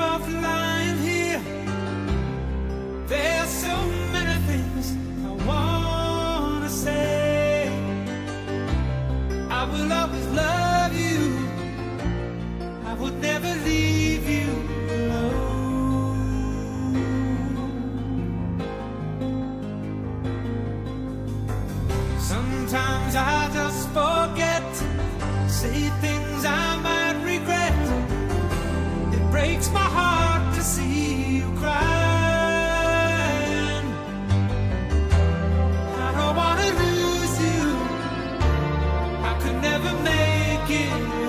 as we're never make it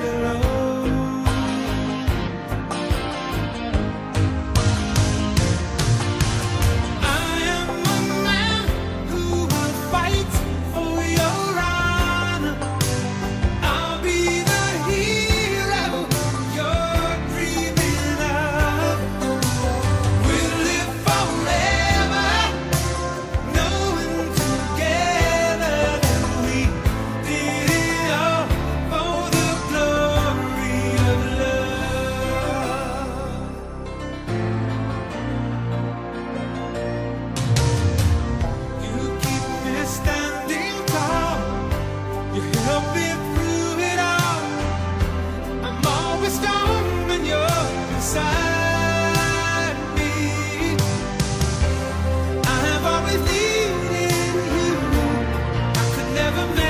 never